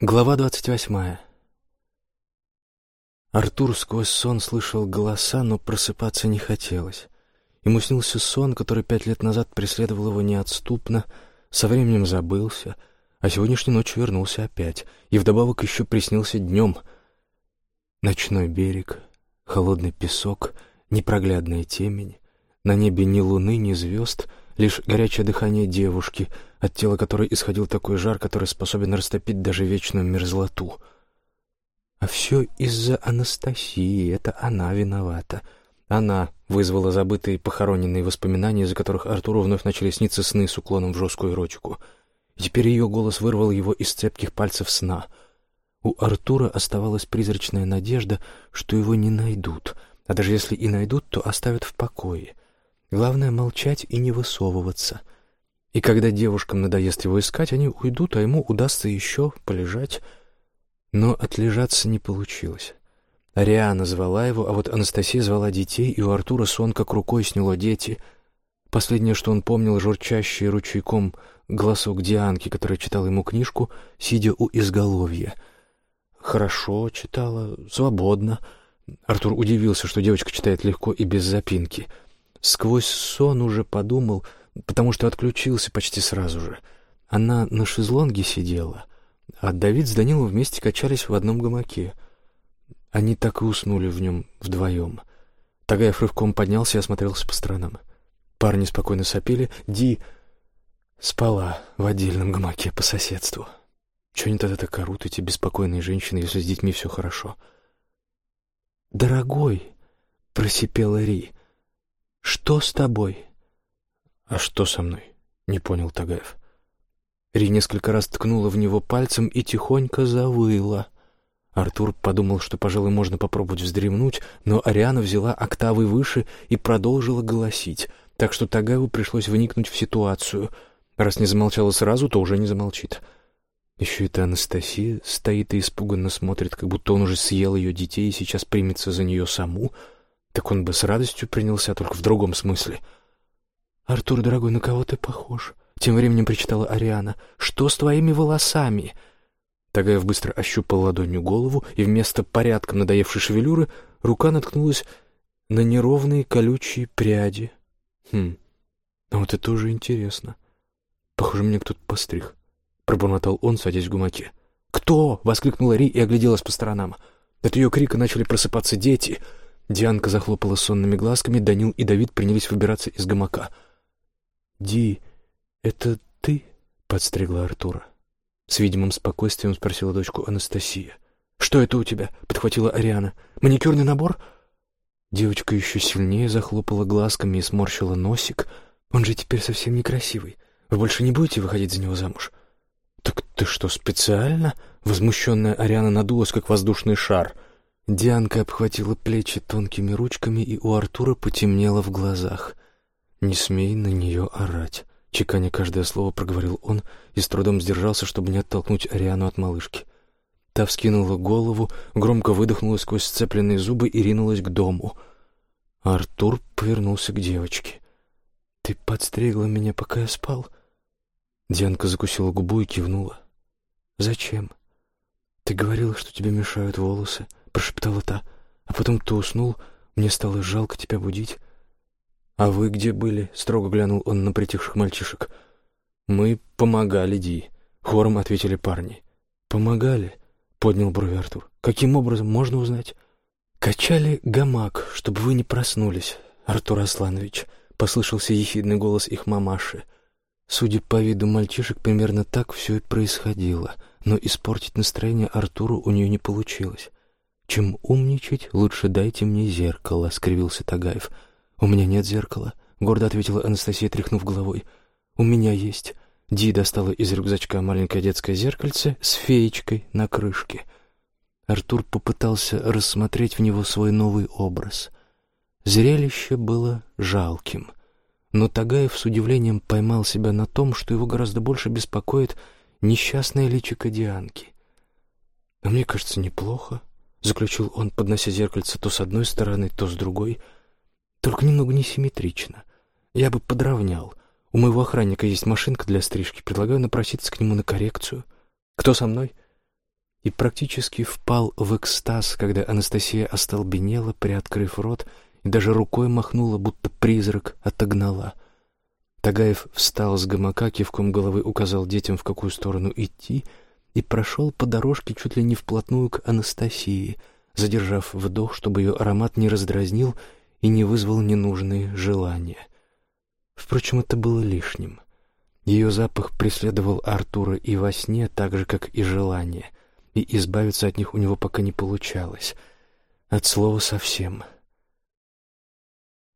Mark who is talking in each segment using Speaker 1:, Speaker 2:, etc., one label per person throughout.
Speaker 1: Глава двадцать восьмая. Артур сквозь сон слышал голоса, но просыпаться не хотелось. Ему снился сон, который пять лет назад преследовал его неотступно, со временем забылся, а сегодняшней ночью вернулся опять, и вдобавок еще приснился днем. Ночной берег, холодный песок, непроглядная темень, на небе ни луны, ни звезд, лишь горячее дыхание девушки, от тела которой исходил такой жар, который способен растопить даже вечную мерзлоту. А все из-за Анастасии, это она виновата — она вызвала забытые похороненные воспоминания, из-за которых Артуру вновь начали сниться сны с уклоном в жесткую эротику. И теперь ее голос вырвал его из цепких пальцев сна. У Артура оставалась призрачная надежда, что его не найдут, а даже если и найдут, то оставят в покое. Главное — молчать и не высовываться. И когда девушкам надоест его искать, они уйдут, а ему удастся еще полежать. Но отлежаться не получилось. Ариана звала его, а вот Анастасия звала детей, и у Артура сон как рукой сняло дети. Последнее, что он помнил, журчащий ручейком голосок Дианки, которая читала ему книжку, сидя у изголовья. Хорошо читала, свободно. Артур удивился, что девочка читает легко и без запинки. Сквозь сон уже подумал, потому что отключился почти сразу же. Она на шезлонге сидела, а Давид с Данилом вместе качались в одном гамаке — они так и уснули в нем вдвоем. Тагаев рывком поднялся и осмотрелся по сторонам. Парни спокойно сопели. Ди спала в отдельном гамаке по соседству. Чего они тогда так орут, эти беспокойные женщины, если с детьми все хорошо? «Дорогой!» — просипела Ри. «Что с тобой?» «А что со мной?» — не понял Тагаев. Ри несколько раз ткнула в него пальцем и тихонько завыла. Артур подумал, что, пожалуй, можно попробовать вздремнуть, но Ариана взяла октавы выше и продолжила голосить, так что Тагаеву пришлось вникнуть в ситуацию. Раз не замолчала сразу, то уже не замолчит. Еще это Анастасия стоит и испуганно смотрит, как будто он уже съел ее детей и сейчас примется за нее саму. Так он бы с радостью принялся, только в другом смысле. «Артур, дорогой, на кого ты похож?» Тем временем причитала Ариана. «Что с твоими волосами?» Тагаев быстро ощупал ладонью голову, и вместо порядком надоевшей шевелюры рука наткнулась на неровные колючие пряди. Хм, а вот это уже интересно. Похоже, мне кто-то постриг. Пробормотал он, садясь в гумаке. «Кто?» — воскликнула Ри и огляделась по сторонам. От ее крика начали просыпаться дети. Дианка захлопала сонными глазками, Данил и Давид принялись выбираться из гамака. «Ди, это ты?» — подстригла Артура. С видимым спокойствием спросила дочку Анастасия. «Что это у тебя?» — подхватила Ариана. «Маникюрный набор?» Девочка еще сильнее захлопала глазками и сморщила носик. «Он же теперь совсем некрасивый. Вы больше не будете выходить за него замуж?» «Так ты что, специально?» Возмущенная Ариана надулась, как воздушный шар. Дианка обхватила плечи тонкими ручками, и у Артура потемнело в глазах. «Не смей на нее орать». Чеканя каждое слово, проговорил он и с трудом сдержался, чтобы не оттолкнуть Ариану от малышки. Та вскинула голову, громко выдохнула сквозь сцепленные зубы и ринулась к дому. Артур повернулся к девочке. «Ты подстригла меня, пока я спал?» Дианка закусила губу и кивнула. «Зачем?» «Ты говорила, что тебе мешают волосы», — прошептала та. «А потом ты уснул, мне стало жалко тебя будить. «А вы где были?» — строго глянул он на притихших мальчишек. «Мы помогали, Ди», — хором ответили парни. «Помогали?» — поднял брови Артур. «Каким образом, можно узнать?» «Качали гамак, чтобы вы не проснулись, Артур Асланович», — послышался ехидный голос их мамаши. Судя по виду мальчишек, примерно так все и происходило, но испортить настроение Артуру у нее не получилось. «Чем умничать, лучше дайте мне зеркало», — скривился Тагаев. «У меня нет зеркала», — гордо ответила Анастасия, тряхнув головой. «У меня есть». Ди достала из рюкзачка маленькое детское зеркальце с феечкой на крышке. Артур попытался рассмотреть в него свой новый образ. Зрелище было жалким. Но Тагаев с удивлением поймал себя на том, что его гораздо больше беспокоит несчастное личико Дианки. «А мне кажется, неплохо», — заключил он, поднося зеркальце то с одной стороны, то с другой — только немного несимметрично. Я бы подровнял. У моего охранника есть машинка для стрижки. Предлагаю напроситься к нему на коррекцию. Кто со мной? и практически впал в экстаз, когда Анастасия остолбенела, приоткрыв рот, и даже рукой махнула, будто призрак отогнала. Тагаев встал с гамака, кивком головы указал детям, в какую сторону идти, и прошел по дорожке чуть ли не вплотную к Анастасии, задержав вдох, чтобы ее аромат не раздразнил и не вызвал ненужные желания. Впрочем, это было лишним. Ее запах преследовал Артура и во сне, так же, как и желание, и избавиться от них у него пока не получалось. От слова совсем.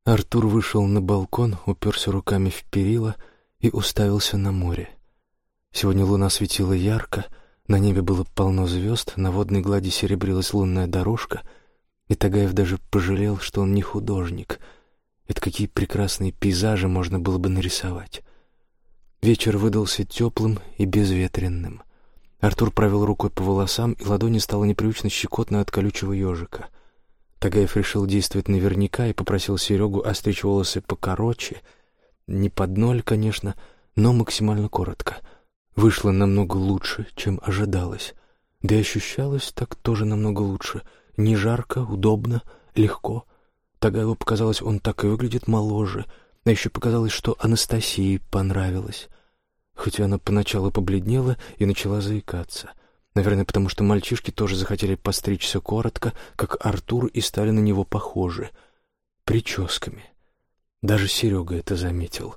Speaker 1: Артур вышел на балкон, уперся руками в перила и уставился на море. Сегодня луна светила ярко, на небе было полно звезд, на водной глади серебрилась лунная дорожка, и Тагаев даже пожалел, что он не художник. Это какие прекрасные пейзажи можно было бы нарисовать. Вечер выдался теплым и безветренным. Артур провел рукой по волосам, и ладони стало непривычно щекотно от колючего ежика. Тагаев решил действовать наверняка и попросил Серегу остричь волосы покороче, не под ноль, конечно, но максимально коротко. Вышло намного лучше, чем ожидалось. Да и ощущалось так тоже намного лучше. Не жарко, удобно, легко. Тагаеву показалось, он так и выглядит моложе — а еще показалось, что Анастасии понравилось. Хотя она поначалу побледнела и начала заикаться. Наверное, потому что мальчишки тоже захотели постричься коротко, как Артур, и стали на него похожи. Прическами. Даже Серега это заметил.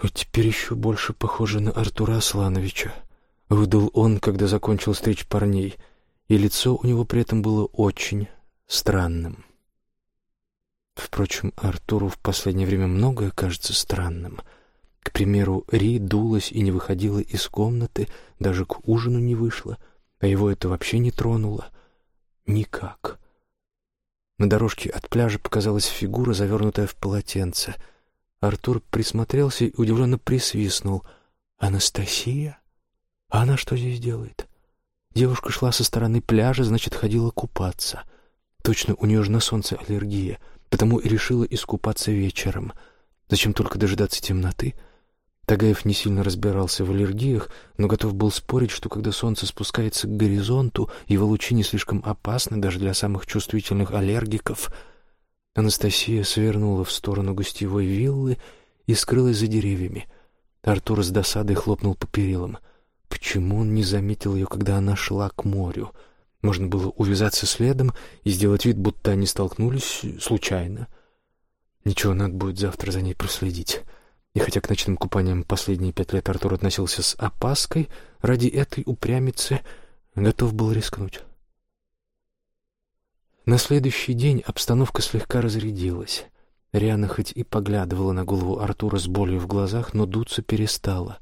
Speaker 1: «Вот теперь еще больше похоже на Артура Аслановича», — выдал он, когда закончил стричь парней, и лицо у него при этом было очень странным. Впрочем, Артуру в последнее время многое кажется странным. К примеру, Ри дулась и не выходила из комнаты, даже к ужину не вышла, а его это вообще не тронуло. Никак. На дорожке от пляжа показалась фигура, завернутая в полотенце. Артур присмотрелся и удивленно присвистнул. «Анастасия? А она что здесь делает?» Девушка шла со стороны пляжа, значит, ходила купаться. Точно, у нее же на солнце аллергия — потому и решила искупаться вечером. Зачем только дожидаться темноты? Тагаев не сильно разбирался в аллергиях, но готов был спорить, что когда солнце спускается к горизонту, его лучи не слишком опасны даже для самых чувствительных аллергиков. Анастасия свернула в сторону гостевой виллы и скрылась за деревьями. Артур с досадой хлопнул по перилам. Почему он не заметил ее, когда она шла к морю? — можно было увязаться следом и сделать вид, будто они столкнулись случайно. Ничего, надо будет завтра за ней проследить. И хотя к ночным купаниям последние пять лет Артур относился с опаской, ради этой упрямицы готов был рискнуть. На следующий день обстановка слегка разрядилась. Риана хоть и поглядывала на голову Артура с болью в глазах, но дуться перестала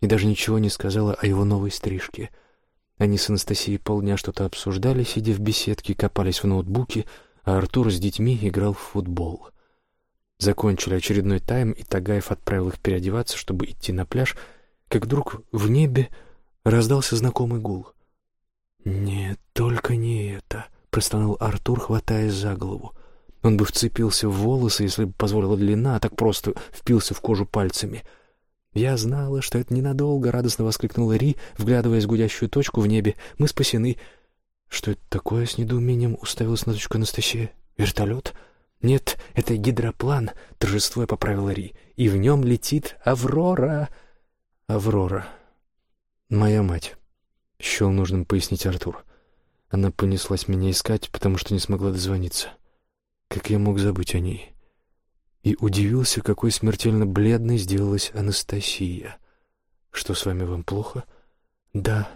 Speaker 1: и даже ничего не сказала о его новой стрижке — они с Анастасией полдня что-то обсуждали, сидя в беседке, копались в ноутбуке, а Артур с детьми играл в футбол. Закончили очередной тайм, и Тагаев отправил их переодеваться, чтобы идти на пляж, как вдруг в небе раздался знакомый гул. «Нет, только не это», — простонал Артур, хватаясь за голову. Он бы вцепился в волосы, если бы позволила длина, а так просто впился в кожу пальцами — «Я знала, что это ненадолго», — радостно воскликнула Ри, вглядываясь в гудящую точку в небе. «Мы спасены». «Что это такое?» — с недоумением уставилась на точку Анастасия. «Вертолет?» «Нет, это гидроплан», — торжествуя поправила Ри. «И в нем летит Аврора». «Аврора. Моя мать», — счел нужным пояснить Артур. Она понеслась меня искать, потому что не смогла дозвониться. Как я мог забыть о ней?» и удивился, какой смертельно бледной сделалась Анастасия. «Что с вами, вам плохо?» «Да,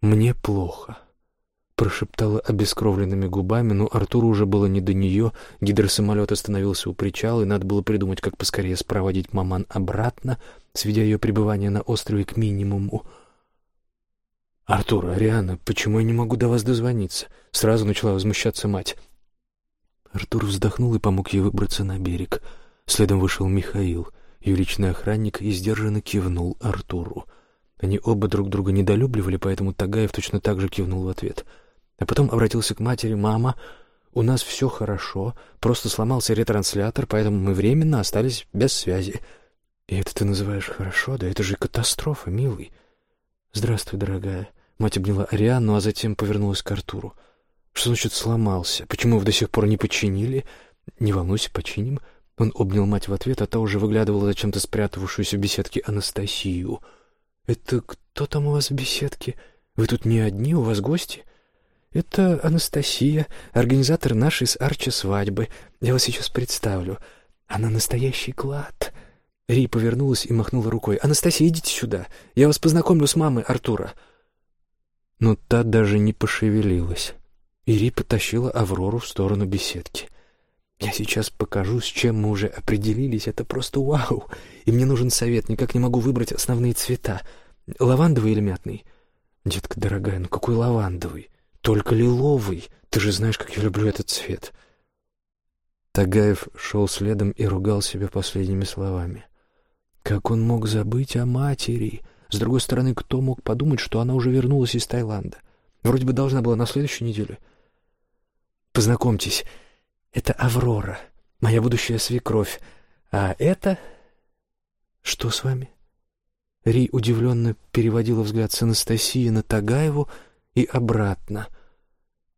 Speaker 1: мне плохо», — прошептала обескровленными губами, но Артуру уже было не до нее, гидросамолет остановился у причала, и надо было придумать, как поскорее спроводить маман обратно, сведя ее пребывание на острове к минимуму. «Артур, Ариана, почему я не могу до вас дозвониться?» Сразу начала возмущаться мать. Артур вздохнул и помог ей выбраться на берег. Следом вышел Михаил, ее личный охранник, и сдержанно кивнул Артуру. Они оба друг друга недолюбливали, поэтому Тагаев точно так же кивнул в ответ. А потом обратился к матери. «Мама, у нас все хорошо, просто сломался ретранслятор, поэтому мы временно остались без связи». «И это ты называешь хорошо? Да это же катастрофа, милый». «Здравствуй, дорогая». Мать обняла Арианну, а затем повернулась к Артуру. «Что значит сломался? Почему вы до сих пор не починили?» «Не волнуйся, починим». Он обнял мать в ответ, а та уже выглядывала зачем-то спрятавшуюся в беседке Анастасию. «Это кто там у вас в беседке? Вы тут не одни, у вас гости?» «Это Анастасия, организатор нашей с Арчи свадьбы. Я вас сейчас представлю. Она настоящий клад». Ри повернулась и махнула рукой. «Анастасия, идите сюда. Я вас познакомлю с мамой Артура». Но та даже не пошевелилась. Ири потащила Аврору в сторону беседки. «Я сейчас покажу, с чем мы уже определились. Это просто вау! И мне нужен совет. Никак не могу выбрать основные цвета. Лавандовый или мятный?» «Детка дорогая, ну какой лавандовый? Только лиловый. Ты же знаешь, как я люблю этот цвет». Тагаев шел следом и ругал себя последними словами. Как он мог забыть о матери? С другой стороны, кто мог подумать, что она уже вернулась из Таиланда? Вроде бы должна была на следующей неделе. Познакомьтесь, это Аврора, моя будущая свекровь. А это... Что с вами? Ри удивленно переводила взгляд с Анастасии на Тагаеву и обратно.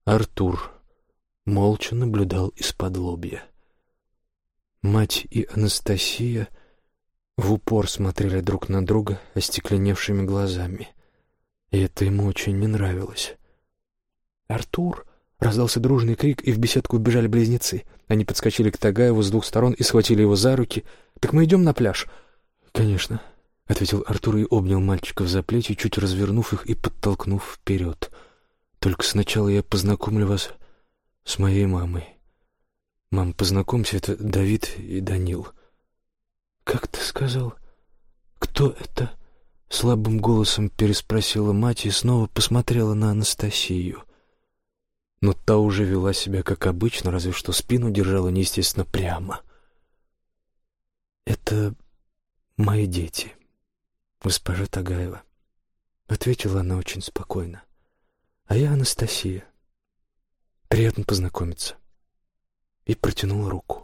Speaker 1: Артур молча наблюдал из-под лобья. Мать и Анастасия в упор смотрели друг на друга остекленевшими глазами. И это ему очень не нравилось. «Артур!» — раздался дружный крик, и в беседку убежали близнецы. Они подскочили к Тагаеву с двух сторон и схватили его за руки. «Так мы идем на пляж?» «Конечно», — ответил Артур и обнял мальчиков за плечи, чуть развернув их и подтолкнув вперед. «Только сначала я познакомлю вас с моей мамой. Мам, познакомься, это Давид и Данил». «Как ты сказал? Кто это?» Слабым голосом переспросила мать и снова посмотрела на Анастасию. Но та уже вела себя как обычно, разве что спину держала неестественно прямо. «Это мои дети, госпожа Тагаева», — ответила она очень спокойно. «А я Анастасия. Приятно познакомиться». И протянула руку.